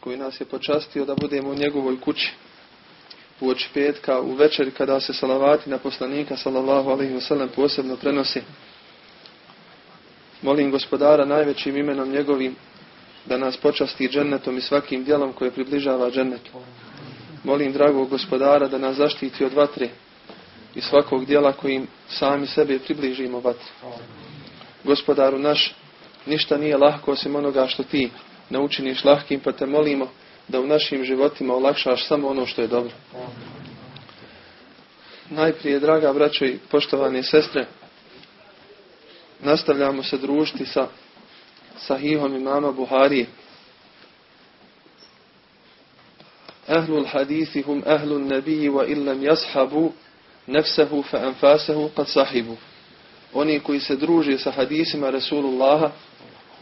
koji nas je počastio da budemo u njegovoj kući u oči petka, u večeri kada se salavati na poslanika sallallahu alaihi wasallam posebno prenosi. Molim gospodara najvećim imenom njegovim da nas počasti džennetom i svakim djelom koje približava džennetu. Molim dragog gospodara da nas zaštiti od vatre i svakog dijela kojim sami sebe približimo vatri. Gospodaru naš, ništa nije lahko osim onoga što ti ne učiniš lahkim, pa te molimo da u našim životima olakšaš samo ono što je dobro. Najprije, draga braćo i poštovane sestre, nastavljamo se družiti sa sahihom imama Buharije. Ahlul hadithi ahlun wa illam jashabu nefsehu fa anfasehu kad sahibu. Oni koji se druže sa hadisima Resulullaha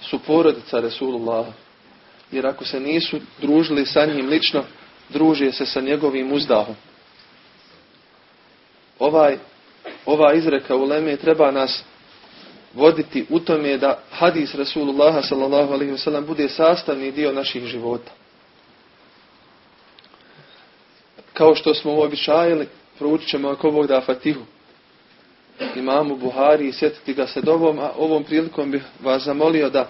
su porodica Resulullaha. Jer ako se nisu družili sa njim lično, druže se sa njegovim uzdahom. Ovaj, ova izreka u Leme treba nas voditi u tome da hadis alaihi wasallam bude sastavni dio naših života. Kao što smo uobičajili, proučit ćemo ako Bog da Fatihu imamu Buhari i sjetiti ga se dobom, a ovom prilikom bih vas zamolio da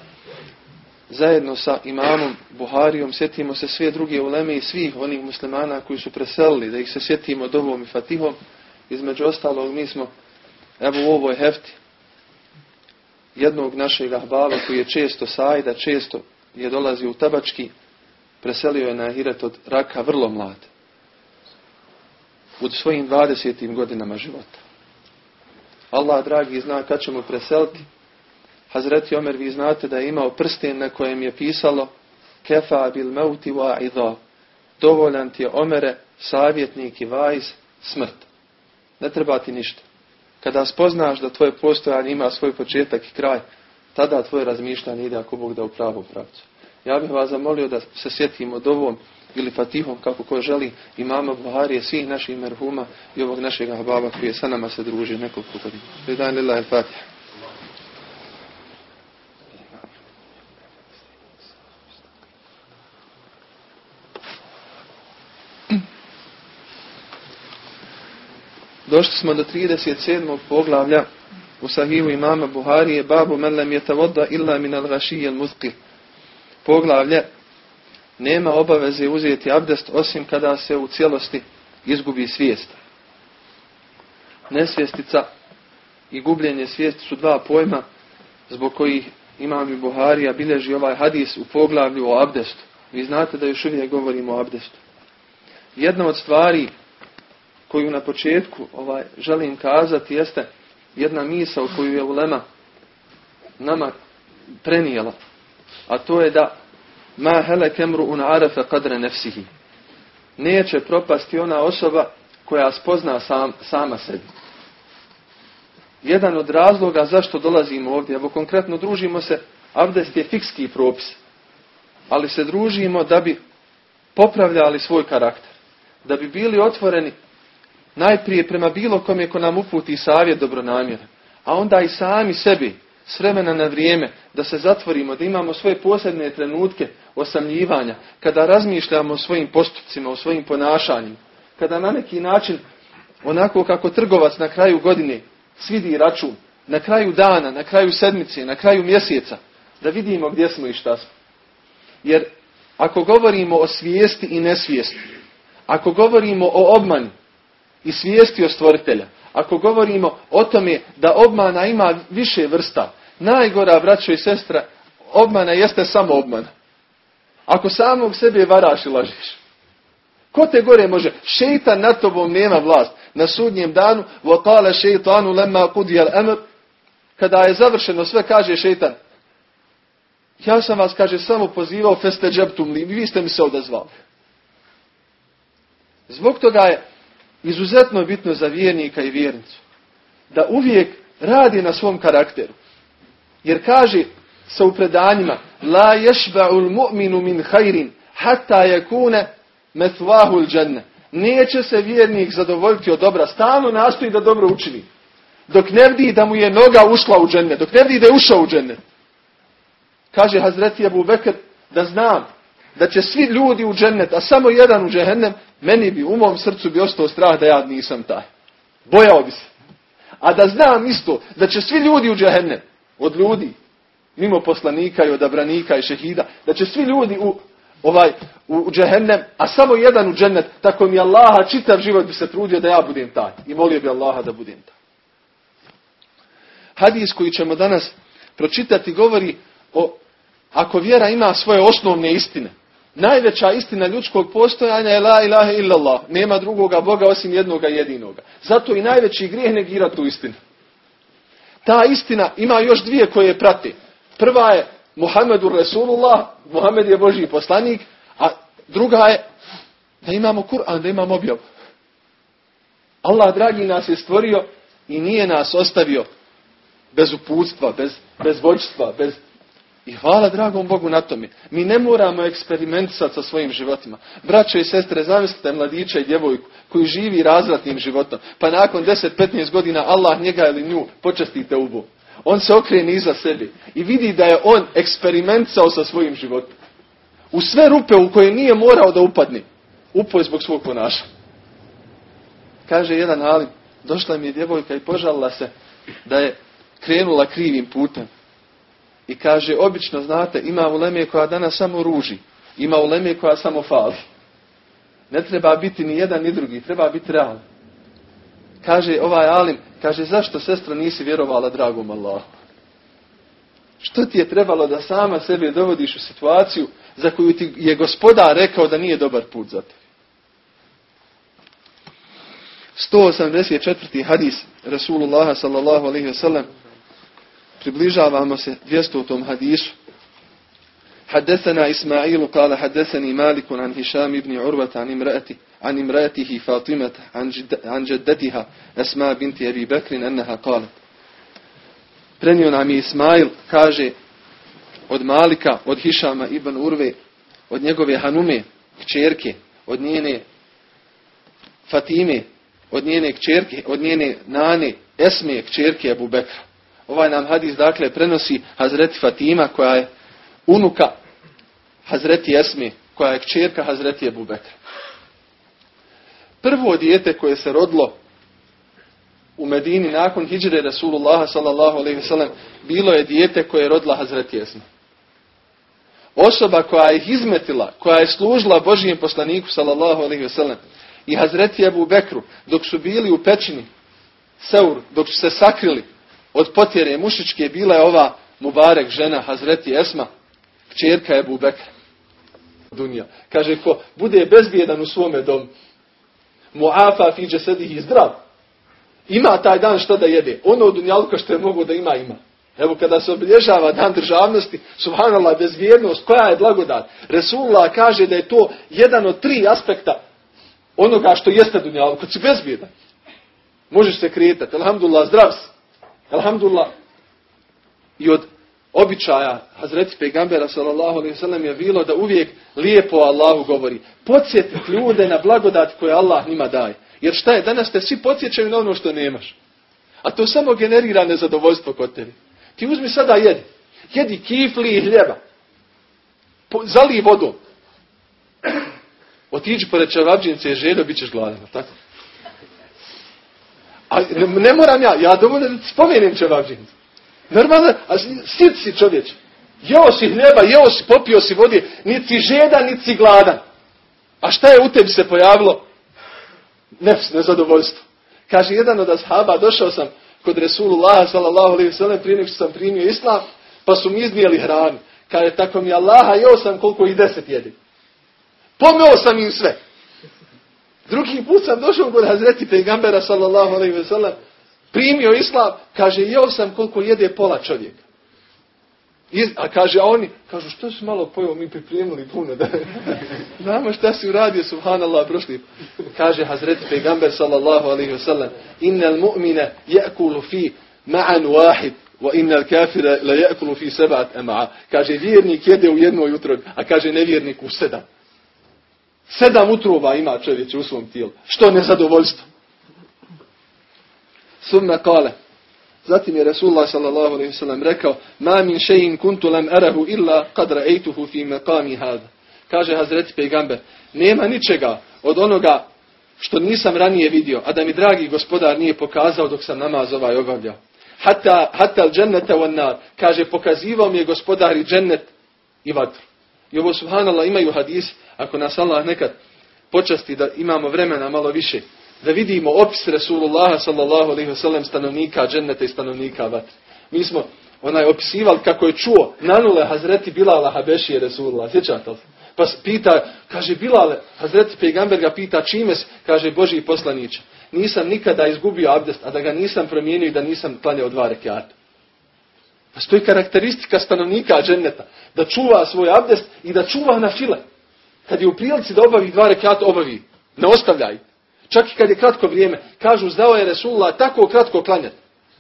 zajedno sa imamom Buharijom sjetimo se sve druge uleme i svih onih muslimana koji su preselili, da ih se sjetimo dobom i Fatihom. Između ostalog mi smo evo u ovoj hefti jednog našeg ahbaba koji je često sajda, često je dolazio u tabački, preselio je na Ahiret od raka vrlo mlad. U svojim 20. godinama života. Allah, dragi, zna kad ćemo preseliti. Hazreti Omer, vi znate da je imao prsten na kojem je pisalo Kefa bil mauti wa idha. Dovoljan ti je Omere, savjetnik i vajz, smrt. Ne treba ti ništa. Kada spoznaš da tvoje postojanje ima svoj početak i kraj, tada tvoje razmišljanje ide ako Bog da u pravu pravcu. Ja bih vas zamolio da se sjetimo dovom ili fatihom, kako ko želi, imama Buharije, svih naših merhuma i ovog našeg baba koji je sa nama se druži nekoliko godina. Lillahi lillahi Došli smo do 37. poglavlja u sahihu imama Buharije, babu men lem je tavodda illa min al gašijel muzqil. Poglavlje, nema obaveze uzeti abdest osim kada se u cijelosti izgubi svijest. Nesvjestica i gubljenje svijesti su dva pojma zbog kojih imam i Buharija bilježi ovaj hadis u poglavlju o abdestu. Vi znate da još uvijek govorimo o abdestu. Jedna od stvari koju na početku ovaj želim kazati jeste jedna misao koju je ulema nama prenijela. A to je da ma hele kemru un arefe kadre nefsihi. Neće propasti ona osoba koja spozna sam, sama sebi. Jedan od razloga zašto dolazimo ovdje, evo konkretno družimo se, abdest je fikski propis, ali se družimo da bi popravljali svoj karakter, da bi bili otvoreni Najprije prema bilo kome ko nam uputi savjet dobronamjera, a onda i sami sebi s vremena na vrijeme da se zatvorimo, da imamo svoje posebne trenutke osamljivanja, kada razmišljamo o svojim postupcima, o svojim ponašanjima, kada na neki način, onako kako trgovac na kraju godine svidi račun, na kraju dana, na kraju sedmice, na kraju mjeseca, da vidimo gdje smo i šta smo. Jer ako govorimo o svijesti i nesvijesti, ako govorimo o obmani, i svijesti stvoritelja. Ako govorimo o tome da obmana ima više vrsta, najgora, braćo i sestra, obmana jeste samo obmana. Ako samog sebe varaš i lažiš. Ko te gore može? Šeitan nad tobom nema vlast. Na sudnjem danu, vokale šeitanu lemma kudijal emr, kada je završeno sve, kaže šeitan, ja sam vas, kaže, samo pozivao feste džeptum vi ste mi se odazvali. Zbog toga je izuzetno bitno za vjernika i vjernicu. Da uvijek radi na svom karakteru. Jer kaže sa u predanjima La ješba'ul mu'minu min hajrin hatta yakuna metvahu džanne. Neće se vjernik zadovoljiti od dobra. Stalno nastoji da dobro učini. Dok ne vidi da mu je noga ušla u dženne. Dok ne vidi da je ušao u dženne. Kaže Hazreti Abu Bekr da znam da će svi ljudi u džennet, a samo jedan u džehennem, meni bi u mom srcu bi ostao strah da ja nisam taj. Bojao bi se. A da znam isto, da će svi ljudi u džehennem, od ljudi, mimo poslanika i odabranika i šehida, da će svi ljudi u ovaj u džehennem, a samo jedan u džennet, tako mi Allaha čitav život bi se trudio da ja budem taj. I molio bi Allaha da budem taj. Hadis koji ćemo danas pročitati govori o ako vjera ima svoje osnovne istine. Najveća istina ljudskog postojanja je la ilaha illallah. Nema drugoga Boga osim jednoga jedinoga. Zato i najveći grijeh negira tu istinu. Ta istina ima još dvije koje prati. Prva je Muhammedur Resulullah, Muhammed je Božji poslanik, a druga je da imamo Kur'an, da imamo objav. Allah, dragi, nas je stvorio i nije nas ostavio bez uputstva, bez, bez vođstva, bez... I hvala dragom Bogu na tome. Mi ne moramo eksperimentisati sa svojim životima. Braćo i sestre, zamislite mladića i djevojku koji živi razvratnim životom. Pa nakon 10-15 godina Allah njega ili nju počestite ubu. On se okrene iza sebi i vidi da je on eksperimentisao sa svojim životom. U sve rupe u koje nije morao da upadne. Upo je zbog svog ponašanja. Kaže jedan alim, došla mi je djevojka i požalila se da je krenula krivim putem. I kaže, obično znate, ima uleme koja danas samo ruži. Ima uleme koja samo fali. Ne treba biti ni jedan ni drugi, treba biti realan. Kaže ovaj Alim, kaže zašto sestra nisi vjerovala dragom Allahu? Što ti je trebalo da sama sebe dovodiš u situaciju za koju ti je gospodar rekao da nije dobar put za te? 184. hadis Rasulullah sallallahu alaihi ve sellem približavamo se 200. tom hadisu حدثنا إسماعيل قال حدثني مالك عن هشام بن عروة عن امرأته عن امرأته فاطمة عن, جد عن جدتها أسماء بنت أبي بكر أنها قالت Prenio nam je Ismail, kaže, od Malika, od Hišama ibn Urve, od njegove Hanume, kćerke, od njene Fatime, od njene kćerke, od njene nane, Esme, kćerke Abu Bekra. Ovaj nam hadis, dakle, prenosi Hazreti Fatima, koja je unuka Hazreti Esmi, koja je kćerka Hazreti Ebu Bekra. Prvo dijete koje se rodilo u Medini nakon hijdžre Rasulullah sallallahu alaihi wasallam bilo je dijete koje je rodila Hazreti Esmi. Osoba koja je izmetila, koja je služila Božijem poslaniku sallallahu alaihi wasallam i Hazreti Ebu Bekru dok su bili u pećini Seur, dok su se sakrili od potjere mušičke bila je ova Mubarek žena Hazreti Esma Čerka je Bubekra. Dunja. Kaže, ko bude bezbjedan u svome domu, muafa fi i zdrav, ima taj dan što da jede. Ono od dunjalka što je mogu da ima, ima. Evo kada se obilježava dan državnosti, subhanallah, bezvjernost, koja je blagodat. Resulullah kaže da je to jedan od tri aspekta onoga što jeste dunjalka. Kad si bezbjedan, možeš se kretati. Alhamdulillah, zdrav si. Alhamdulillah. I od običaja Hazreti Pegambera sallallahu alaihi sallam je bilo da uvijek lijepo Allahu govori. Podsjetiti ljude na blagodat koje Allah njima daje. Jer šta je, danas te svi podsjećaju na ono što nemaš. A to samo generira nezadovoljstvo kod tebi. Ti uzmi sada jedi. Jedi kifli i hljeba. Po, zali vodom. Otiđi pored čevabđinice i željo, bit ćeš gladan. Tako? A ne, ne moram ja, ja dovoljno spomenem čevabđinicu. Normalno, a sit si čovječ. Jeo si hljeba, jeo si, popio si vodi, niti si žedan, niti gladan. A šta je u tebi se pojavilo? Nefs, nezadovoljstvo. Kaže, jedan od ashaba, došao sam kod Resulullah, sallallahu alaihi sallam, prije nego što sam primio islam, pa su mi iznijeli hranu. Kaže, tako mi Allaha, jeo sam koliko i deset jedi. Pomeo sam im sve. Drugi put sam došao kod Hazreti Pegambera, sallallahu alaihi sallam, primio islam, kaže, jeo sam koliko jede pola čovjeka. a kaže, a oni, kažu, što si malo pojeo, mi pripremili puno. Da... Znamo šta si uradio, subhanallah, prošli. Kaže Hazreti Pegamber, sallallahu alaihi wa sallam, innal mu'mine je'kulu fi ma'an wahid, wa innal kafira la je'kulu fi sebat ema'a. Kaže, vjernik jede u jednoj utrobi, a kaže, nevjernik u sedam. Sedam utroba ima čovječ u svom tijelu. Što nezadovoljstvo. Summa kale. Zatim je Resulullah sallallahu alaihi rekao Ma min še'in kuntu lam arahu illa qad ra'aytuhu fi maqami hada. Kaže Hazreti Pejgamber, nema ničega od onoga što nisam ranije vidio, a da mi dragi gospodar nije pokazao dok sam namaz ovaj obavljao. Hatta, hatta džennete nar. Kaže, pokazivao mi je gospodar i džennet i vatru. I ovo subhanallah imaju hadis, ako nas Allah nekad počasti da imamo vremena malo više, da vidimo opis Resulullaha sallallahu alaihi wasallam stanovnika dženneta i stanovnika vatre. Mi smo onaj opisivali kako je čuo nanule Hazreti Bilala Habešije Resulullah. Sjećate li? Pa pita, kaže Bilale, Hazreti Pejgamber ga pita čime kaže Boži poslaniče. Nisam nikada izgubio abdest, a da ga nisam promijenio i da nisam klanjao dva rekiata. Pa to je karakteristika stanovnika dženneta. Da čuva svoj abdest i da čuva na file. Kad je u prilici da obavi dva rekiata, obavi. Ne ostavljaj. Čak i kad je kratko vrijeme. Kažu, zdao je Resulullah tako kratko klanjati.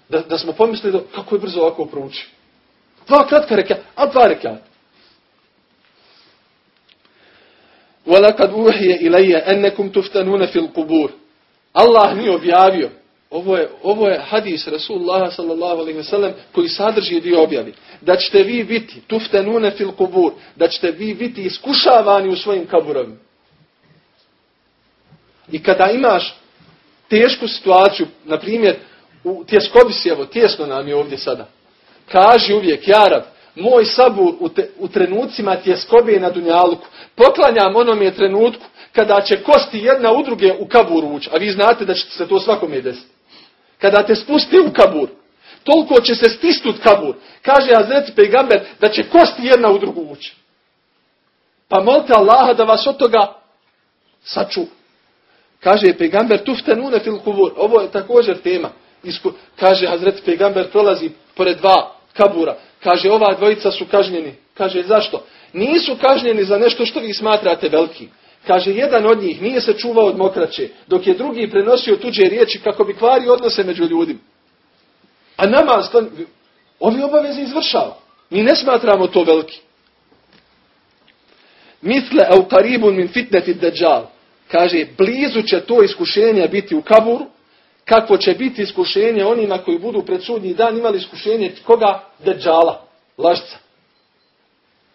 Da, da smo pomislili da, kako je brzo ovako proučio. Dva kratka rekiata, a dva rekiata. وَلَكَدْ أُوحِيَ إِلَيَّ أَنَّكُمْ تُفْتَنُونَ فِي الْقُبُورِ Allah mi objavio. ovo je, ovo je hadis Rasulullah wasallam koji sadrži dio objavi. Da ćete vi biti tuftanune fil kubur. Da ćete vi biti iskušavani u svojim kaburovima. I kada imaš tešku situaciju, na primjer, u tjeskobi si, evo, tjesno nam je ovdje sada. Kaži uvijek, Jarab, moj sabur u, te, u trenucima tjeskobe na Dunjaluku. Poklanjam onome trenutku kada će kosti jedna u druge u kabur ući. A vi znate da će se to svakome desiti. Kada te spusti u kabur, toliko će se stisnut kabur. Kaže Azreti Pejgamber da će kosti jedna u drugu ući. Pa molite Allaha da vas od toga saču. Kaže Pejgamber tuftenune fil kubur. Ovo je također tema. Isku, kaže Hazreti Pejgamber prolazi pored dva kabura. Kaže ova dvojica su kažnjeni. Kaže zašto? Nisu kažnjeni za nešto što vi smatrate velikim. Kaže, jedan od njih nije se čuvao od mokraće, dok je drugi prenosio tuđe riječi kako bi kvari odnose među ljudima. A nama ovi obaveze izvršava. Mi ne smatramo to veliki. Misle au karibun min fitneti deđal. Kaže, blizu će to iskušenje biti u kaburu, kako će biti iskušenje onima koji budu pred sudnji dan imali iskušenje koga? Deđala, lašca.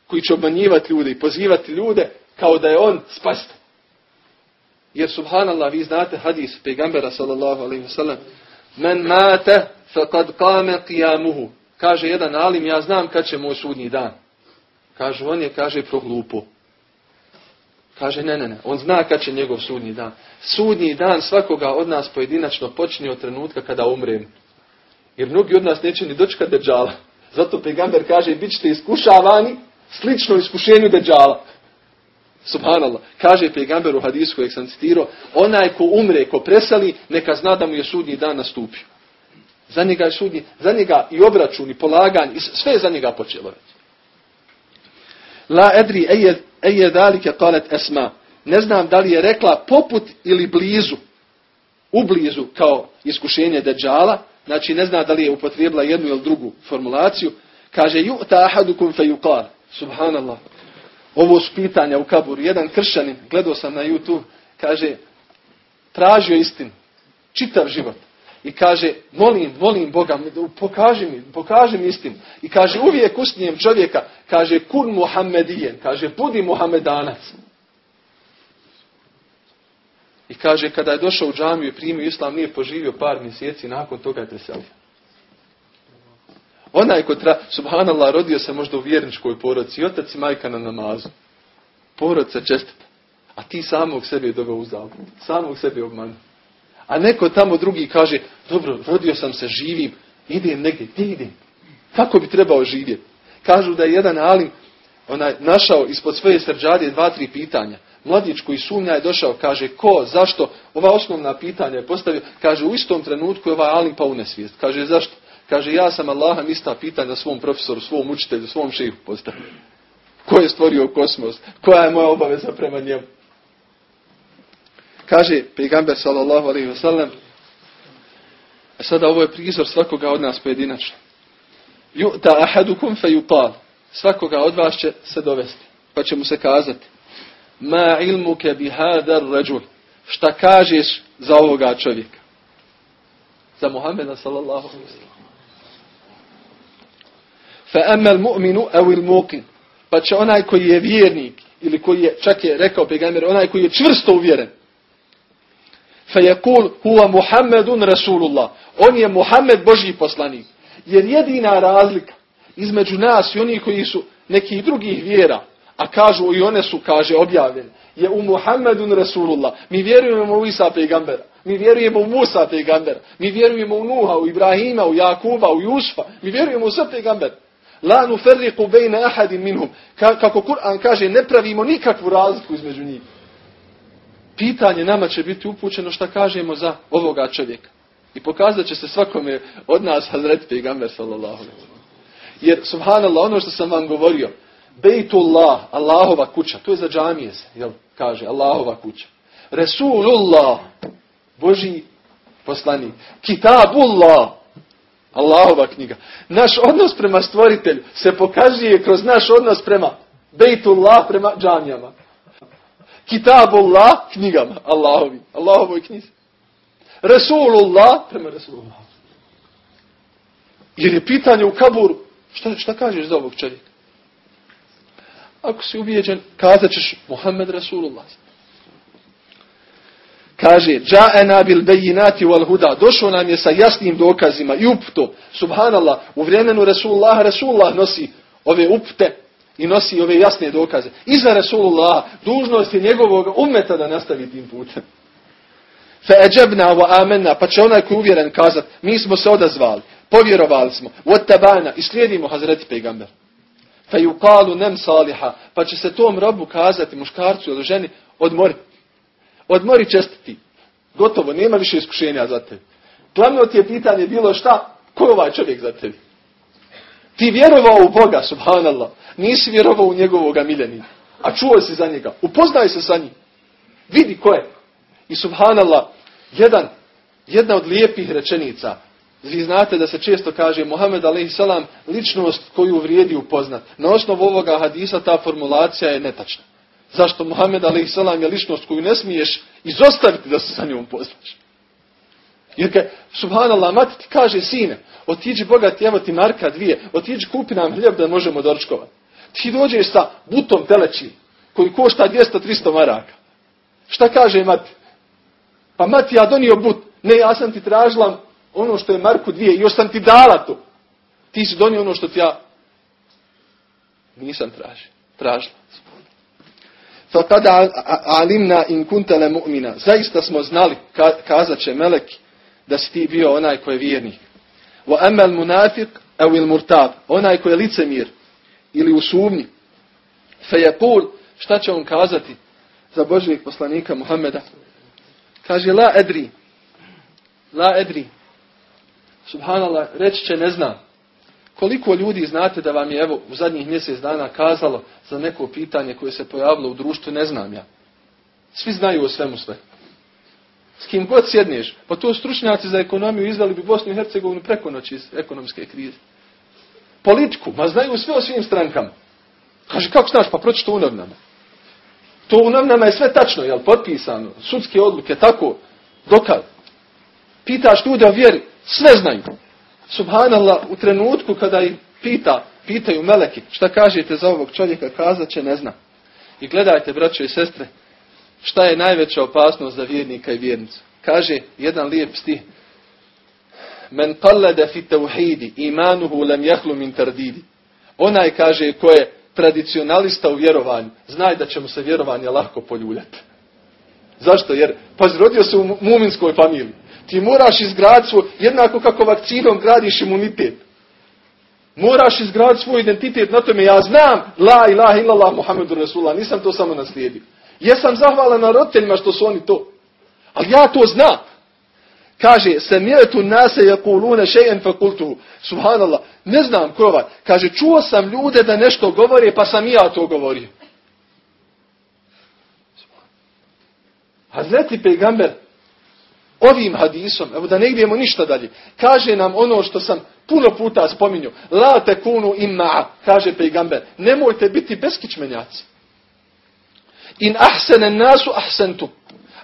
Koji će obmanjivati ljude i pozivati ljude kao da je on spasitelj. Jer subhanallah, vi znate hadis pegambera sallallahu alaihi wasallam, men mate faqad qame qiyamuhu. Kaže jedan alim, ja znam kad će moj sudnji dan. Kaže, on je, kaže, proglupo. Kaže, ne, ne, ne, on zna kad će njegov sudnji dan. Sudnji dan svakoga od nas pojedinačno počinje od trenutka kada umrem. Jer mnogi od nas neće ni dočekati deđala. Zato pegamber kaže, bit ćete iskušavani slično iskušenju deđala. Subhanallah. Kaže pejgamber u hadisu kojeg sam citirao, onaj ko umre, ko presali, neka zna da mu je sudnji dan nastupio. Za njega je sudnji, za njega i obračun i polaganje, sve je za njega počelo. La edri eje dalike kalet esma. Ne znam da li je rekla poput ili blizu, u blizu kao iskušenje deđala, znači ne zna da li je upotrijebila jednu ili drugu formulaciju, kaže ju ta ahadukum fe. Subhanallah. Ovo pitanja u kaburu. Jedan kršanin, gledao sam na YouTube, kaže, tražio istinu. Čitav život. I kaže, molim, molim Boga, pokaži mi, pokaži mi istinu. I kaže, uvijek usnijem čovjeka, kaže, kun Muhammedijen, kaže, budi Muhammedanac. I kaže, kada je došao u džamiju i primio islam, nije poživio par mjeseci, nakon toga je preselio. Onaj ko tra, subhanallah, rodio se možda u vjerničkoj porodci, i otac i majka na namazu. Porodca čestita. A ti samog sebi je u zabludu. Samog sebi obmanu. A neko tamo drugi kaže, dobro, rodio sam se, živim, idem negdje, gdje idem? Kako bi trebao živjeti? Kažu da je jedan alim onaj, našao ispod svoje srđadije dva, tri pitanja. Mladić koji sumnja je došao, kaže, ko, zašto? Ova osnovna pitanja je postavio, kaže, u istom trenutku je ovaj alim pa u. Kaže, zašto? Kaže, ja sam Allaha ista pitanja svom profesoru, svom učitelju, svom šehu postavio. Ko je stvorio kosmos? Koja je moja obaveza prema njemu? Kaže pejgamber sallallahu alaihi wa sallam, a sada ovo je prizor svakoga od nas pojedinačno. Da ahadukum fe. Svakoga od vas će se dovesti. Pa će mu se kazati. Ma ilmuke bi hadar rađul. Šta kažeš za ovoga čovjeka? Za Muhammeda sallallahu alaihi wa amma al-mu'minu aw al-muqin. Pa će onaj koji je vjernik, ili koji je, čak je rekao pegamer, onaj koji je čvrsto uvjeren, fejekul huwa Muhammedun Rasulullah. On je Muhammed Božji poslanik. Jer jedina razlika između nas i onih koji su nekih drugih vjera, a kažu i one su, kaže, objavljene, je u Muhammedun Rasulullah. Mi vjerujemo u Isa pegambera. Mi vjerujemo u Musa pegambera. Mi vjerujemo u Nuha, u Ibrahima, u Jakuba, u Jusfa. Mi vjerujemo u sve pegambera. La nuferriku bejne ahadim minhum. Kako Kur'an kaže, ne pravimo nikakvu razliku između njih. Pitanje nama će biti upućeno šta kažemo za ovoga čovjeka. I pokazat će se svakome od nas Hazret Pegamber sallallahu Jer, subhanallah, ono što sam vam govorio, Bejtullah, Allahova kuća, to je za džamije jel, kaže, Allahova kuća. Resulullah, Boži poslanik. Kitabullah, Allahova knjiga. Naš odnos prema stvoritelju se pokazuje kroz naš odnos prema Bejtullah, prema džamijama. Kitabullah, knjigama, Allahovi, Allahovoj knjizi. Resulullah, prema Resulullah. Jer je pitanje u kaburu, šta, šta kažeš za ovog čovjeka? Ako si ubijeđen, kazat ćeš Muhammed Rasulullah. Kaže, dža'ena bil bejinati wal huda. Došao nam je sa jasnim dokazima i upto. Subhanallah, u vremenu Rasulullah, Rasulullah nosi ove upte i nosi ove jasne dokaze. Iza Rasulullah, dužnost je njegovog umeta da nastavi tim putem. Fe eđebna wa amenna, pa će onaj koji uvjeren kazat, mi smo se odazvali, povjerovali smo, tabana i slijedimo Hazreti Pegamber. Fe yuqalu nem saliha, pa će se tom robu kazati, muškarcu ili ženi, odmori. Odmori čestiti. Gotovo, nema više iskušenja za tebi. Glavno ti je pitanje bilo šta, ko je ovaj čovjek za tebi? Ti vjerovao u Boga, subhanallah. Nisi vjerovao u njegovog miljenika. A čuo si za njega. Upoznaj se sa njim. Vidi ko je. I subhanallah, jedan, jedna od lijepih rečenica. Vi znate da se često kaže Muhammed a.s. ličnost koju vrijedi upoznat. Na osnovu ovoga hadisa ta formulacija je netačna. Zašto Muhammed a.s. je ličnost koju ne smiješ izostaviti da se sa njom poznaš. Jer kad, subhanallah, mati ti kaže, sine, otiđi bogati, evo ti marka dvije, otiđi kupi nam hljeb da možemo doručkovati. Ti dođeš sa butom teleći, koji košta 200-300 maraka. Šta kaže mati? Pa mati, ja donio but. Ne, ja sam ti tražila ono što je marku dvije još sam ti dala to. Ti si donio ono što ti ja nisam tražio. Tražila. Fa tada alimna in kuntele mu'mina. Zaista smo znali, kazat će meleki, da si ti bio onaj koji je vjernik. Wa emel munafik il murtab. Onaj koji je licemir ili u sumnji. Fe je pul, šta će on kazati za Božijeg poslanika Muhammeda? Kaže, la edri. La edri. Subhanallah, reći će ne znam. Koliko ljudi znate da vam je evo u zadnjih mjesec dana kazalo za neko pitanje koje se pojavilo u društvu, ne znam ja. Svi znaju o svemu sve. S kim god sjedneš, pa to stručnjaci za ekonomiju izveli bi Bosnu i Hercegovinu preko noći iz ekonomske krize. Politiku, ma znaju sve o svim strankama. Kaže, kako znaš, pa proći to u novnama. To u novnama je sve tačno, jel, potpisano, sudske odluke, tako, dokaz. Pitaš ljude o vjeri, sve znaju. Subhanallah, u trenutku kada ih pita, pitaju meleki, šta kažete za ovog čovjeka, kazat će, ne zna. I gledajte, braćo i sestre, šta je najveća opasnost za vjernika i vjernicu. Kaže jedan lijep stih. Men qallada fi tauhidi imanuhu lam jahlu min tardidi. Onaj kaže ko je tradicionalista u vjerovanju, znaj da će mu se vjerovanje lako poljuljati. Zašto? Jer, pa zrodio se u muminskoj familiji. Ti moraš izgraditi svoj, jednako kako vakcinom gradiš imunitet. Moraš izgraditi svoj identitet na tome. Ja znam, la ilaha illallah Muhammedu Rasulullah, nisam to samo naslijedio. Jesam zahvalan na roditeljima što su oni to. Ali ja to znam. Kaže, se mjetu nase jakulune šejen fakultu. Subhanallah, ne znam ko ovaj. Kaže, čuo sam ljude da nešto govore, pa sam i ja to govorio. Hazreti pejgamber ovim hadisom, evo da ne idemo ništa dalje, kaže nam ono što sam puno puta spominjao. La tekunu imma, kaže pejgamber, nemojte biti beskičmenjaci. In ahsene nasu ahsentu.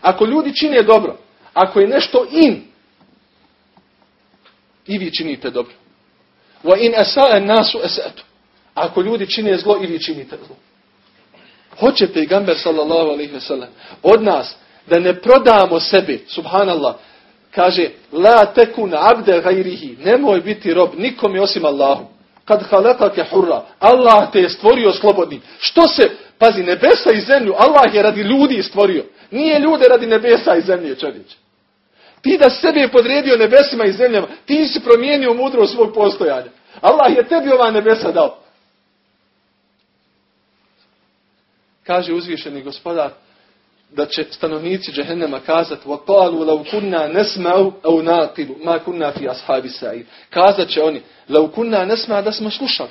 Ako ljudi čine dobro, ako je nešto in, i vi činite dobro. Wa in nasu esatu. Ako ljudi čine zlo i vi činite zlo. Hoće pejgamber sallallahu alaihi ve sellem od nas da ne prodamo sebi, subhanallah, kaže la tekun abde gajrihi, nemoj biti rob nikome osim Allahu. Kad halekake hurra, Allah te je stvorio slobodni. Što se, pazi, nebesa i zemlju, Allah je radi ljudi stvorio. Nije ljude radi nebesa i zemlje, čovječe. Ti da sebe je podredio nebesima i zemljama, ti si promijenio mudro svog postojanja. Allah je tebi ova nebesa dao. Kaže uzvišeni gospodar da će stanovnici džehennema kazati وَقَالُوا لَوْ كُنَّا نَسْمَعُ أَوْ نَاقِلُ مَا كُنَّا فِي أَصْحَابِ سَعِيدِ Kazat će oni لَوْ كُنَّا نَسْمَعُ da smo slušali.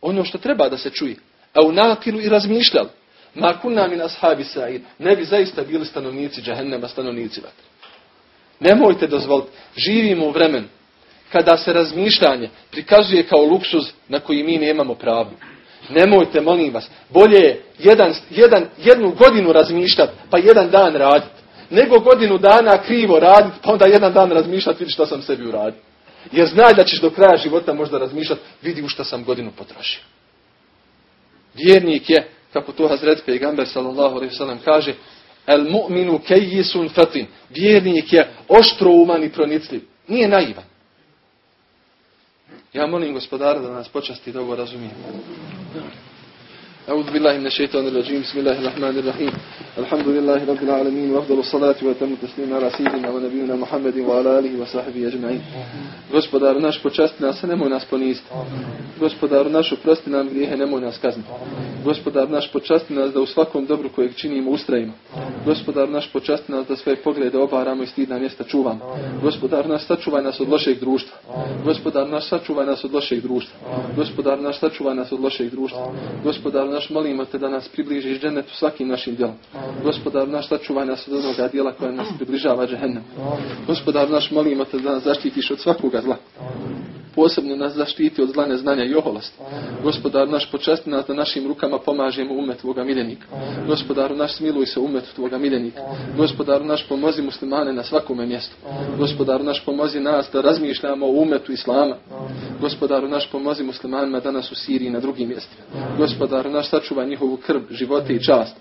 Ono što treba da se čuje. أَوْ نَاقِلُ i razmišljali. Ma kunna min ashabi sa'id. Ne bi zaista bili stanovnici džehennema, stanovnici vatre. Nemojte dozvoliti. Živimo u vremenu kada se razmišljanje prikazuje kao luksuz na koji mi nemamo pravo. Nemojte, molim vas, bolje je jedan, jedan, jednu godinu razmišljati, pa jedan dan raditi. Nego godinu dana krivo raditi, pa onda jedan dan razmišljati, vidi što sam sebi uradio. Jer znaj da ćeš do kraja života možda razmišljati, vidi u što sam godinu potrošio. Vjernik je, kako to Hazret Pejgamber sallallahu alaihi sallam kaže, el mu'minu kejisun fatin. Vjernik je oštro uman i pronicljiv. Nije naivan. Ja molim gospodara da nas počasti da ovo razumijemo. أعوذ بالله من الشيطان الرجيم بسم الله الرحمن الرحيم الحمد لله رب العالمين وأفضل الصلاة وتم التسليم على سيدنا ونبينا محمد وعلى آله وصحبه أجمعين Gospodar naš počasti nas, nemoj nas poniziti. Gospodar naš oprosti nam grijehe, nemoj nas kazniti. Gospodar naš počasti nas da u svakom dobru kojeg činimo ustrajimo. Gospodar naš počasti nas da svoje poglede obaramo i stidna mjesta čuvamo. Gospodar naš sačuvaj nas od lošeg društva. Gospodar naš sačuvaj nas od lošeg društva. Gospodar naš sačuvaj nas od lošeg društva. Gospodar naš molimo te da nas približiš džennetu svakim našim djelom. Gospodar naš sačuvaj nas od onoga djela koja nas približava džennetu. Gospodar naš molimo te da nas zaštitiš od svakoga zla. Posebno nas zaštiti od zla neznanja i oholosti. Gospodar naš počasti nas da našim rukama pomažemo umet Tvoga miljenika. Gospodaru naš smiluj se umet Tvoga miljenika. Gospodaru naš pomozi muslimane na svakome mjestu. Gospodaru naš pomozi nas da razmišljamo o umetu Islama. Gospodaru naš pomozi muslimanima danas u Siriji i na drugim mjestima. Gospodaru naš sačuvaj njihovu krv, živote i čast.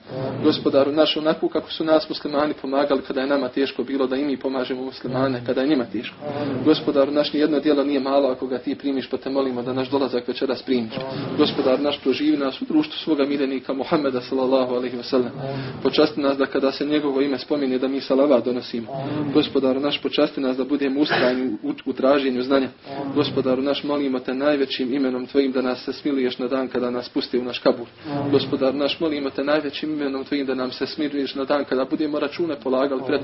Gospodaru naš onako kako su nas muslimani pomagali kada je nama teško bilo da i mi pomažemo muslimane kada je njima teško. Gospodaru naš nijedno djelo nije malo ako ga ti primiš pa te molimo da naš dolazak večeras primiš. Gospodar naš proživi nas u društvu svoga miljenika Muhammeda sallallahu alaihi wa sallam. Počasti nas da kada se njegovo ime spominje da mi salava donosimo. Gospodaru naš počasti nas da budemo ustrajni u, u traženju znanja. Gospodaru naš molimo te najvećim imenom tvojim da nas se smiluješ na dan kada nas pusti u naš kabur. Gospodar naš molimo te najvećim imenom tvojim da nam se smiluješ na dan kada budemo račune polagali pred.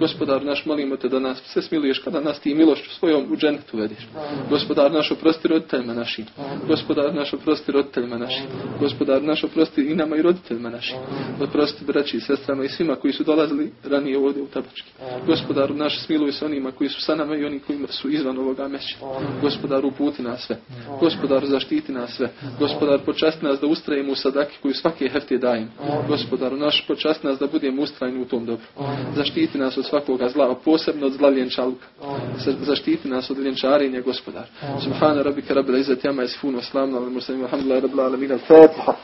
Gospodar naš molimo te da nas se smiluješ kada nas ti milošću svojom u dženetu vediš. Gospodar naš oprosti roditeljima našim. Gospodar naš oprosti roditeljima našim. Gospodar naš oprosti i nama i roditeljima našim. Oprosti braći i sestrama i svima koji su dolazili ranije ovdje u Tabački. Gospodaru naš smiluj se onima koji su sa nama i oni koji su izvan ovoga mjeća. Gospodaru uputi nas sve. Gospodar zaštiti nas sve. Gospodar počasti nas da ustrajimo u sadaki koju svake hefte dajem. Gospodaru naš počasti nas da budemo ustrajni u tom dobru. Zaštiti nas od svakoga zla, posebno od zla ljenčaluka. Zaštiti nas od ljenčarenja, Subhana rabbika rabbil izzati amma yasifun wa salamun alal mursalin walhamdulillahi rabbil alamin. Al-Fatiha.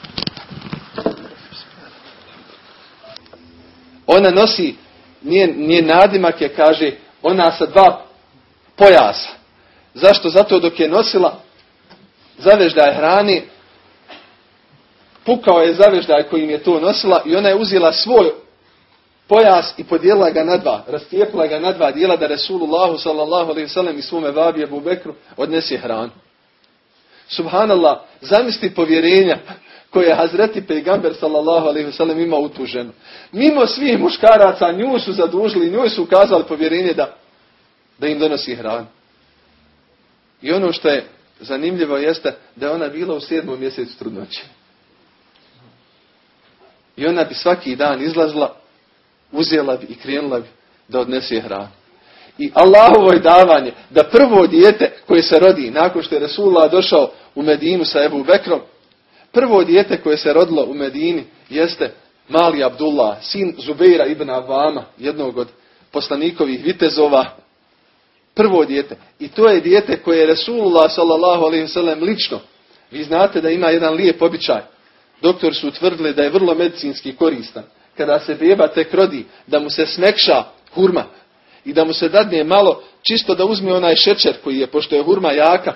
Ona nosi nije, nije nadimak je kaže ona sa dva pojasa. Zašto? Zato dok je nosila zaveždaj hrani, pukao je zaveždaj kojim je to nosila i ona je uzela svoj pojas i podijelila ga na dva, rastijepila ga na dva dijela da Resulullahu sallallahu alaihi sallam i svome vabi Abu Bekru odnesi hranu. Subhanallah, zamisli povjerenja koje je Hazreti Pejgamber sallallahu alaihi sallam imao u tu ženu. Mimo svih muškaraca nju su zadužili, nju su ukazali povjerenje da, da im donosi hranu. I ono što je zanimljivo jeste da je ona bila u sedmom mjesecu trudnoće. I ona bi svaki dan izlazila, uzela bi i krenula bi da odnese hranu. I Allahovo je davanje da prvo dijete koje se rodi nakon što je Resulullah došao u Medinu sa Ebu Bekrom, prvo dijete koje se rodilo u Medini jeste mali Abdullah, sin Zubeira ibn Avama, jednog od poslanikovih vitezova, prvo dijete. I to je dijete koje je Resulullah sallam lično Vi znate da ima jedan lijep običaj. Doktor su utvrdili da je vrlo medicinski koristan. Kada se beba tek rodi, da mu se smekša hurma i da mu se dadne malo čisto da uzme onaj šećer koji je, pošto je hurma jaka,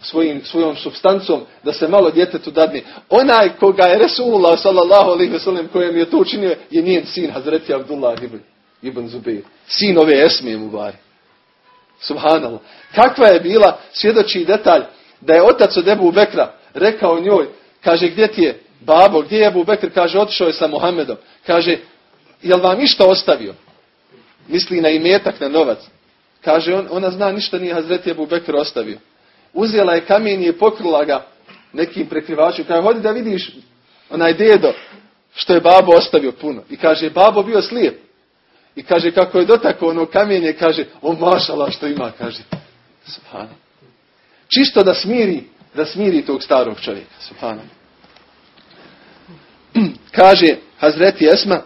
svojim, svojom substancom, da se malo djetetu dadne. Onaj koga je Resulullah sallallahu alaihi wasallam kojem je to učinio, je njen sin Hazreti Abdullah ibn, ibn. Sin ove Esme mu bari. Subhanallah. Kakva je bila svjedoči detalj da je otac od Ebu Bekra rekao njoj, kaže gdje ti je babo, gdje je Ebu Bekr, kaže otišao je sa Muhammedom. Kaže, jel vam ništa ostavio? Misli na imetak, na novac. Kaže, on, ona zna ništa nije Hazreti Ebu Bekr ostavio. Uzela je kamen i pokrila ga nekim prekrivačom. Kaže, hodi da vidiš onaj dedo što je babo ostavio puno. I kaže, babo bio slijep. I kaže, kako je dotako ono kamenje, kaže, o mašala što ima, kaže. Subhano. Čisto da smiri, da smiri tog starog čovjeka. Subhano. kaže Hazreti Esma,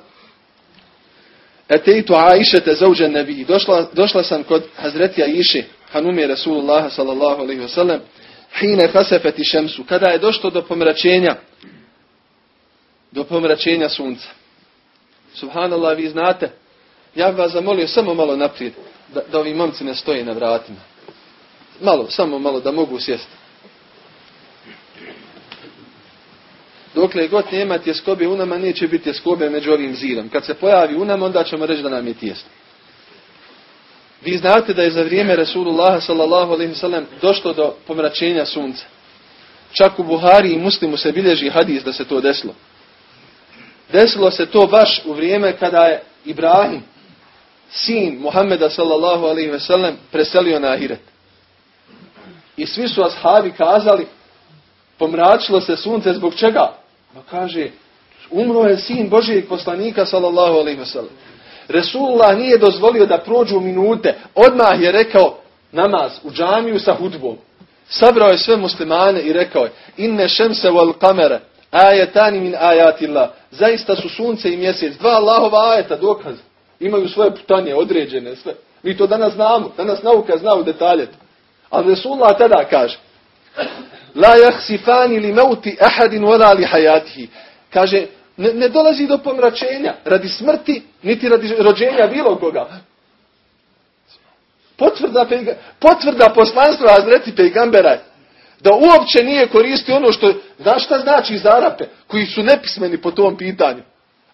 Eteitu Aisha te zauđen nebi. Došla, došla sam kod Hazreti Aisha, Hanumi Rasulullah sallallahu alaihi wa sallam, hine hasefeti šemsu. Kada je došlo do pomračenja, do pomračenja sunca. Subhanallah, vi znate, ja bih vas zamolio samo malo naprijed, da, da ovi momci ne stoje na vratima. Malo, samo malo, da mogu sjesti. Dokle god nema tjeskobe u nama, neće biti tjeskobe među ovim zidom. Kad se pojavi u nama, onda ćemo reći da nam je tijesno. Vi znate da je za vrijeme Rasulullah sallam došlo do pomračenja sunca. Čak u Buhari i Muslimu se bilježi hadis da se to desilo. Desilo se to baš u vrijeme kada je Ibrahim, sin Muhammeda sallallahu alaihi ve sellem, preselio na Ahiret. I svi su ashabi kazali, pomračilo se sunce zbog čega? Pa kaže, umro je sin Božijeg poslanika, sallallahu alaihi wasallam. Resulullah nije dozvolio da prođu minute. Odmah je rekao namaz u džamiju sa hudbom. Sabrao je sve muslimane i rekao je, inne šemse wal kamere, ajetani min ajatillah. Zaista su sunce i mjesec. Dva Allahova ajeta, dokaz. Imaju svoje putanje, određene, sve. Mi to danas znamo. Danas nauka zna u detalje. Ali Resulullah tada kaže, La jahsifani li mauti ahadin wala li hayatihi. Kaže, ne, ne dolazi do pomračenja radi smrti, niti radi rođenja bilo koga. Potvrda, potvrda poslanstva Azreti Pejgambera da uopće nije koristio ono što, znaš šta znači za Arape, koji su nepismeni po tom pitanju.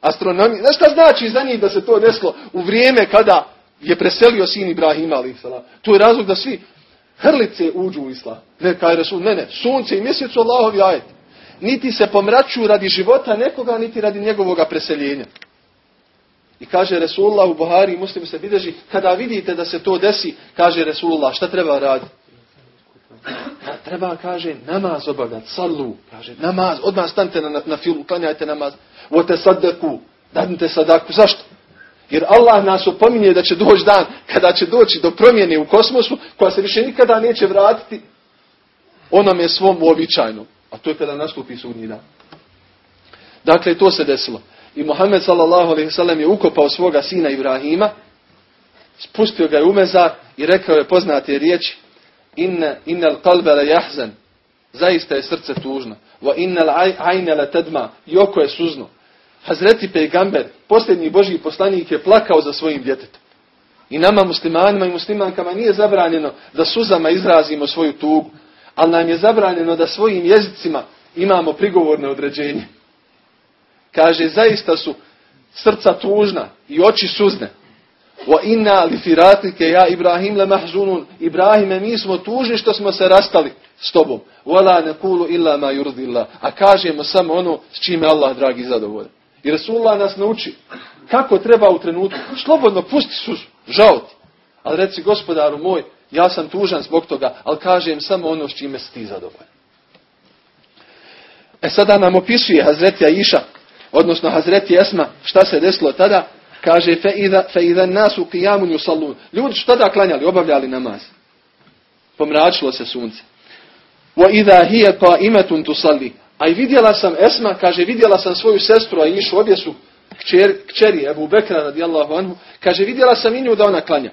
Astronomiji, znaš šta znači za njih da se to desilo u vrijeme kada je preselio sin Ibrahima, ali To je razlog da svi, hrlice uđu u islam. Ne, kaj Resul, ne, ne, sunce i mjesec Allahovi ajet. Niti se pomraču radi života nekoga, niti radi njegovog preseljenja. I kaže Resulullah u Buhari i muslimu se bideži, kada vidite da se to desi, kaže Resulullah, šta treba raditi? Treba, kaže, namaz obavljati, sallu, kaže, namaz, odmah stanite na, na, filu, klanjajte namaz, vote sadeku, dadnite sadaku, zašto? Jer Allah nas opominje da će doći dan kada će doći do promjene u kosmosu koja se više nikada neće vratiti onom je svom uobičajnom. A to je kada nastupi sudnji dan. Dakle, to se desilo. I alaihi sallam je ukopao svoga sina Ibrahima, spustio ga je u mezar i rekao je poznate riječi Inna, innal kalbe le jahzan. Zaista je srce tužno. Wa innal ajne le tedma. I oko je suzno. Hazreti Pejgamber, posljednji Božji poslanik je plakao za svojim djetetom. I nama muslimanima i muslimankama nije zabranjeno da suzama izrazimo svoju tugu, ali nam je zabranjeno da svojim jezicima imamo prigovorne određenje. Kaže, zaista su srca tužna i oči suzne. Wa inna li firatike ja Ibrahim le mahzunun. Ibrahime, mi smo tužni što smo se rastali s tobom. Wala nekulu illa ma yurdillah. A kažemo samo ono s čime Allah dragi zadovoljan. I Resulullah nas nauči kako treba u trenutku. Slobodno pusti su žao ti. Ali reci gospodaru moj, ja sam tužan zbog toga, ali kažem samo ono s čime si ti zadovoljan. E sada nam opisuje Hazreti Aisha, odnosno Hazreti Esma, šta se desilo tada, kaže fe idha, fe idha nasu qiyamun yusallun. Ljudi su tada klanjali, obavljali namaz. Pomračilo se sunce. Wa idha hiya qa'imatun tusalli. A i vidjela sam Esma, kaže, vidjela sam svoju sestru, a išu obje su kćer, kćeri Ebu Bekra radijallahu anhu, kaže, vidjela sam i nju da ona klanja.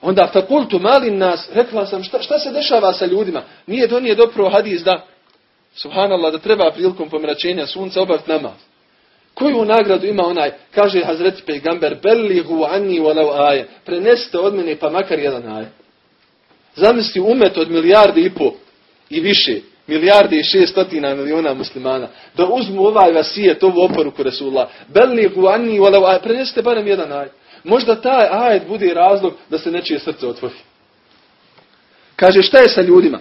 Onda fakultu malin nas, rekla sam, šta, šta se dešava sa ljudima? Nije do nije dopro hadis da Subhanallah, da treba prilikom pomračenja sunca obaviti namaz. Koju nagradu ima onaj, kaže Hazreti Pejgamber, bellihu anni walau aje, prenesite od mene pa makar jedan aje. Zamisli umet od milijardi i po i više, milijardi i šestotina miliona muslimana, da uzmu ovaj vasijet, ovu oporuku Resulullah, walau aje, prenesite barem jedan aje. Možda taj ajet bude razlog da se nečije srce otvori. Kaže, šta je sa ljudima?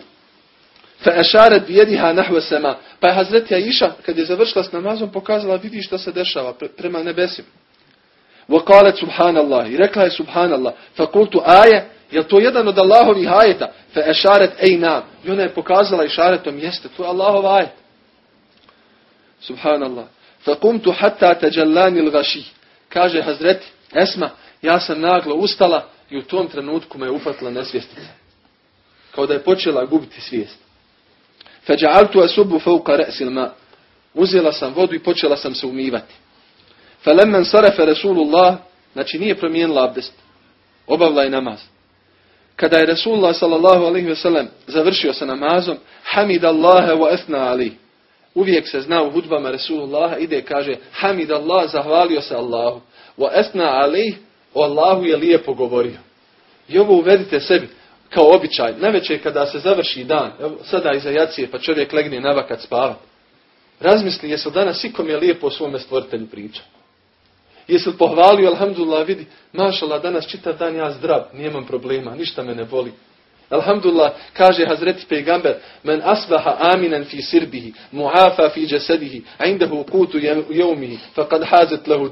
Fa ešaret bijediha nahve. Pa je Hazreti Aisha, kad je završila s namazom, pokazala, vidi što se dešava prema nebesima. Wa qalet subhanallah. I rekla je subhanallah. Fa kultu aje, je to jedan od Allahovih ajeta? Fa ešaret ej nam. I ona je pokazala išaretom, jeste, to je Allahov ajet. Subhanallah. Fa kumtu hatta teđallani l'gaši. Kaže Hazreti, Esma, ja sam naglo ustala i u tom trenutku me upatila nesvjestica. Kao da je počela gubiti svijest. Feđa'altu asubu fauqa re'sil ma. Uzela sam vodu i počela sam se umivati. Felemmen sarafe Rasulullah, znači nije promijenila abdest. Obavila je namaz. Kada je Rasulullah sallallahu alaihi wasallam završio sa namazom, hamid Allahe wa esna ali. Uvijek se zna u hudbama Rasulullah, ide kaže, hamid Allah, zahvalio se Allahu. Wa esna ali, o Allahu je lijepo govorio. I ovo uvedite sebi kao običaj, najveće kada se završi dan, evo, sada iza jacije, pa čovjek legne navakat spavat. Razmisli, jesu danas ikom je lijepo o svome stvoritelju priča. Jesi li pohvalio, alhamdulillah, vidi, mašala, danas čitav dan ja zdrav, nijeman problema, ništa me ne boli. Alhamdulillah, kaže Hazreti Pejgamber, men asbaha aminen fi sirbihi, muafa fi jasadihi, indahu kutu jeumihi, faqad hazet lahu